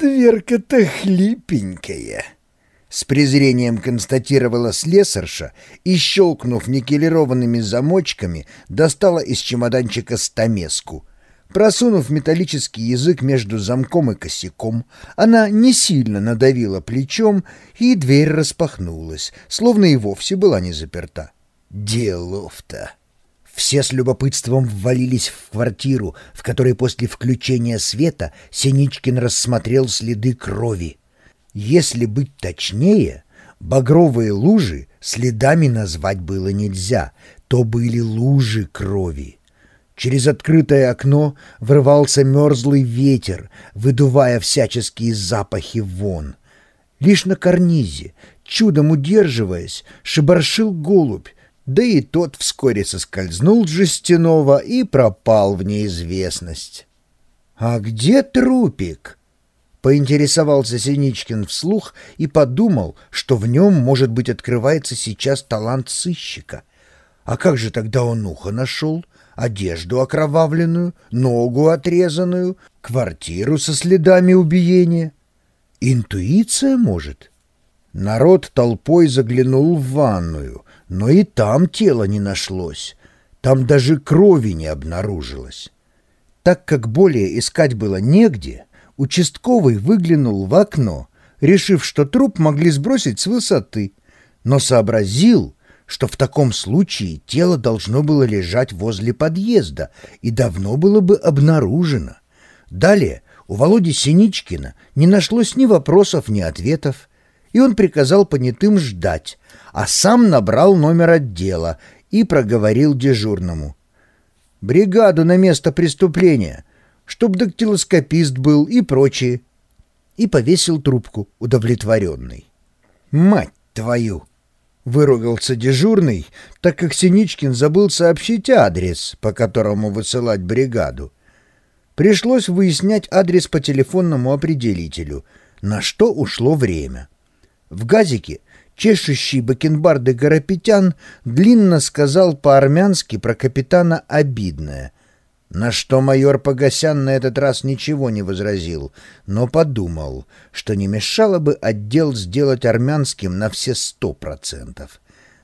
дверка-то хлипенькая!» С презрением констатировала слесарша и, щелкнув никелированными замочками, достала из чемоданчика стамеску. Просунув металлический язык между замком и косяком, она не сильно надавила плечом, и дверь распахнулась, словно и вовсе была не заперта. Делов-то! Все с любопытством ввалились в квартиру, в которой после включения света Синичкин рассмотрел следы крови. Если быть точнее, багровые лужи следами назвать было нельзя, то были лужи крови. Через открытое окно врывался мерзлый ветер, выдувая всяческие запахи вон. Лишь на карнизе, чудом удерживаясь, шебаршил голубь, да и тот вскоре соскользнул с жестяного и пропал в неизвестность. «А где трупик?» — поинтересовался Синичкин вслух и подумал, что в нем, может быть, открывается сейчас талант сыщика. А как же тогда он ухо нашел? одежду окровавленную, ногу отрезанную, квартиру со следами убиения. Интуиция, может? Народ толпой заглянул в ванную, но и там тело не нашлось. Там даже крови не обнаружилось. Так как более искать было негде, участковый выглянул в окно, решив, что труп могли сбросить с высоты, но сообразил, что в таком случае тело должно было лежать возле подъезда и давно было бы обнаружено. Далее у Володи Синичкина не нашлось ни вопросов, ни ответов, и он приказал понятым ждать, а сам набрал номер отдела и проговорил дежурному. «Бригаду на место преступления, чтоб дактилоскопист был и прочее». И повесил трубку, удовлетворенный. «Мать твою!» — выругался дежурный, так как Синичкин забыл сообщить адрес, по которому высылать бригаду. Пришлось выяснять адрес по телефонному определителю, на что ушло время. В газике чешущий бакенбарды Гарапетян длинно сказал по-армянски про капитана обидное — на что майор Погосян на этот раз ничего не возразил, но подумал, что не мешало бы отдел сделать армянским на все сто процентов.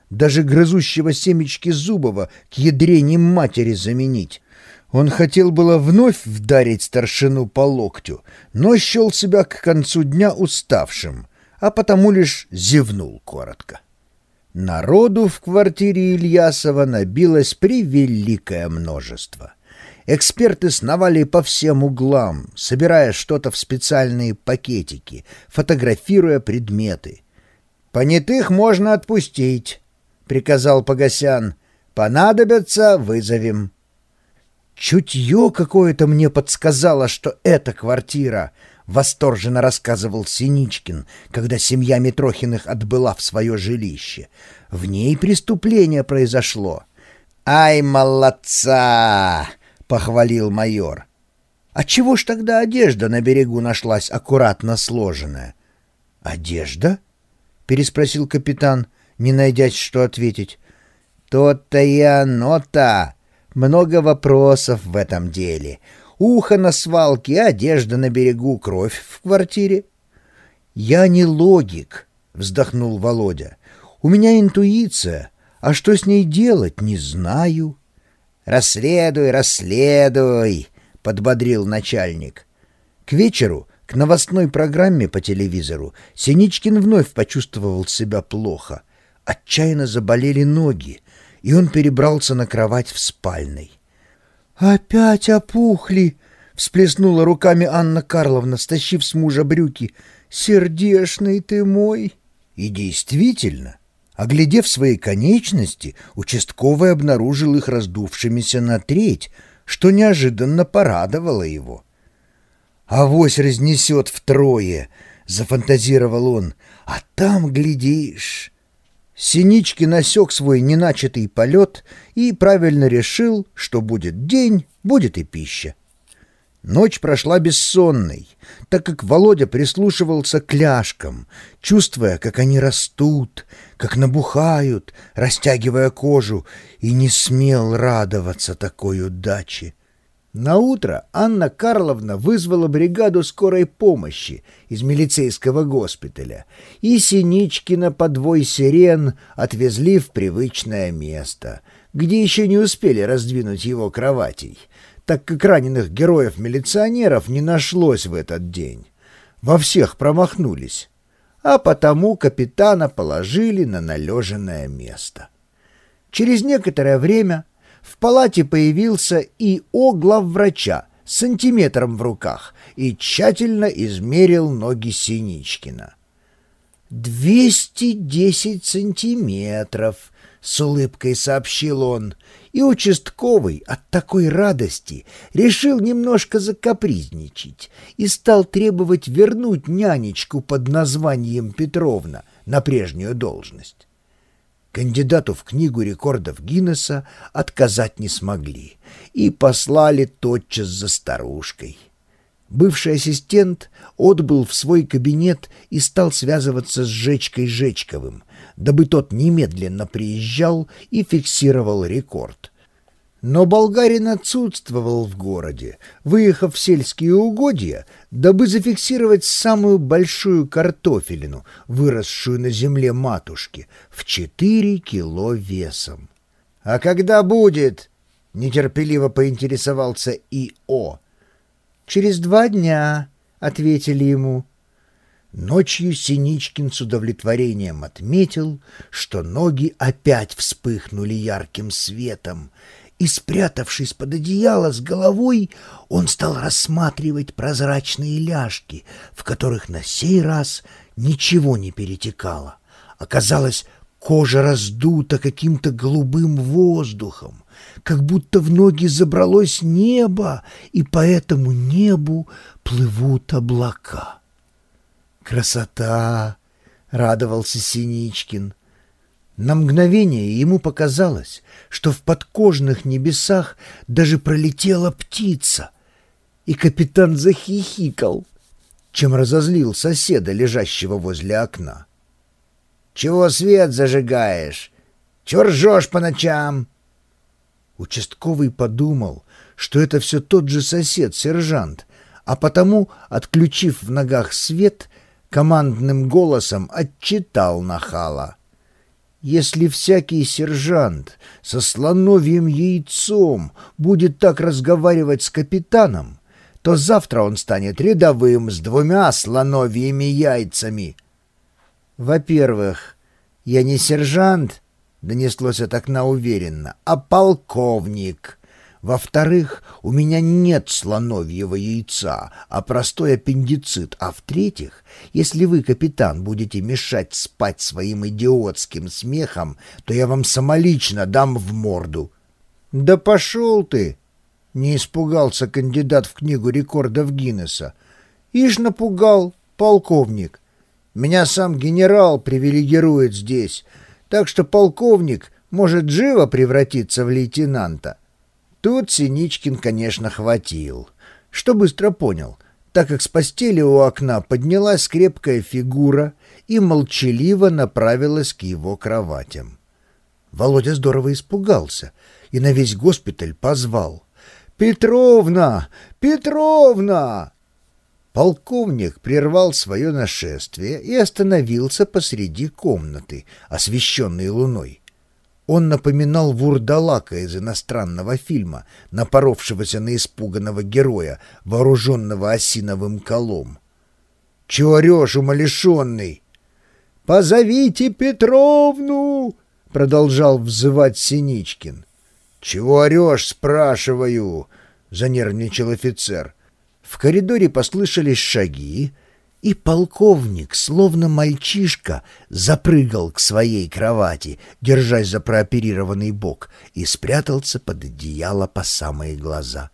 Даже грызущего семечки Зубова к ядрене матери заменить. Он хотел было вновь вдарить старшину по локтю, но счел себя к концу дня уставшим, а потому лишь зевнул коротко. Народу в квартире Ильясова набилось превеликое множество. Эксперты сновали по всем углам, собирая что-то в специальные пакетики, фотографируя предметы. «Понятых можно отпустить», — приказал Погосян. «Понадобятся — вызовем». «Чутье какое-то мне подсказало, что это квартира», — восторженно рассказывал Синичкин, когда семья Митрохиных отбыла в свое жилище. «В ней преступление произошло». «Ай, молодца!» — похвалил майор. «А чего ж тогда одежда на берегу нашлась аккуратно сложенная?» «Одежда?» — переспросил капитан, не найдясь, что ответить. «То-то и оно-то! Много вопросов в этом деле. Ухо на свалке, одежда на берегу, кровь в квартире». «Я не логик», — вздохнул Володя. «У меня интуиция, а что с ней делать, не знаю». «Расследуй, расследуй!» — подбодрил начальник. К вечеру, к новостной программе по телевизору, Синичкин вновь почувствовал себя плохо. Отчаянно заболели ноги, и он перебрался на кровать в спальной. «Опять опухли!» — всплеснула руками Анна Карловна, стащив с мужа брюки. «Сердешный ты мой!» И действительно, Оглядев свои конечности, участковый обнаружил их раздувшимися на треть, что неожиданно порадовало его. «Авось разнесет втрое!» — зафантазировал он. «А там, глядишь...» Синички насек свой неначатый полет и правильно решил, что будет день, будет и пища. Ночь прошла бессонной, так как Володя прислушивался к ляжкам, чувствуя, как они растут, как набухают, растягивая кожу, и не смел радоваться такой удаче. На утро Анна Карловна вызвала бригаду скорой помощи из милицейского госпиталя, и Синичкина подвой сирен отвезли в привычное место, где еще не успели раздвинуть его кроватей, так как раненых героев-милиционеров не нашлось в этот день. Во всех промахнулись, а потому капитана положили на належенное место. Через некоторое время в палате появился И.О. главврача с сантиметром в руках и тщательно измерил ноги Синичкина. «Двести десять сантиметров», — с улыбкой сообщил он, и участковый от такой радости решил немножко закапризничать и стал требовать вернуть нянечку под названием Петровна на прежнюю должность. Кандидату в книгу рекордов Гиннесса отказать не смогли и послали тотчас за старушкой. Бывший ассистент отбыл в свой кабинет и стал связываться с Жечкой Жечковым, дабы тот немедленно приезжал и фиксировал рекорд — но болгарин отсутствовал в городе, выехав в сельские угодья, дабы зафиксировать самую большую картофелину, выросшую на земле матушки, в четыре кило весом. «А когда будет?» — нетерпеливо поинтересовался И.О. «Через два дня», — ответили ему. Ночью Синичкин с удовлетворением отметил, что ноги опять вспыхнули ярким светом, и, спрятавшись под одеяло с головой, он стал рассматривать прозрачные ляжки, в которых на сей раз ничего не перетекало. Оказалось, кожа раздута каким-то голубым воздухом, как будто в ноги забралось небо, и по этому небу плывут облака. «Красота!» — радовался Синичкин. На мгновение ему показалось, что в подкожных небесах даже пролетела птица, и капитан захихикал, чем разозлил соседа, лежащего возле окна. «Чего свет зажигаешь? Чего ржешь по ночам?» Участковый подумал, что это все тот же сосед-сержант, а потому, отключив в ногах свет, командным голосом отчитал нахала. Если всякий сержант со слоновьим яйцом будет так разговаривать с капитаном, то завтра он станет рядовым с двумя слоновьими яйцами. Во-первых, я не сержант, — донеслось от окна уверенно, — а полковник. Во-вторых, у меня нет слоновьего яйца, а простой аппендицит. А в-третьих, если вы, капитан, будете мешать спать своим идиотским смехом, то я вам самолично дам в морду. — Да пошел ты! — не испугался кандидат в книгу рекордов Гиннесса. — Ишь напугал, полковник. Меня сам генерал привилегирует здесь, так что полковник может живо превратиться в лейтенанта. — Тут Синичкин, конечно, хватил. Что быстро понял, так как с постели у окна поднялась крепкая фигура и молчаливо направилась к его кроватям. Володя здорово испугался и на весь госпиталь позвал. «Петровна! Петровна!» Полковник прервал свое нашествие и остановился посреди комнаты, освещенной луной. Он напоминал вурдалака из иностранного фильма, напоровшегося на испуганного героя, вооруженного осиновым колом. — Чего орешь, умалишенный? — Позовите Петровну! — продолжал взывать Синичкин. — Чего орешь, спрашиваю? — занервничал офицер. В коридоре послышались шаги, и полковник, словно мальчишка, запрыгал к своей кровати, держась за прооперированный бок, и спрятался под одеяло по самые глаза.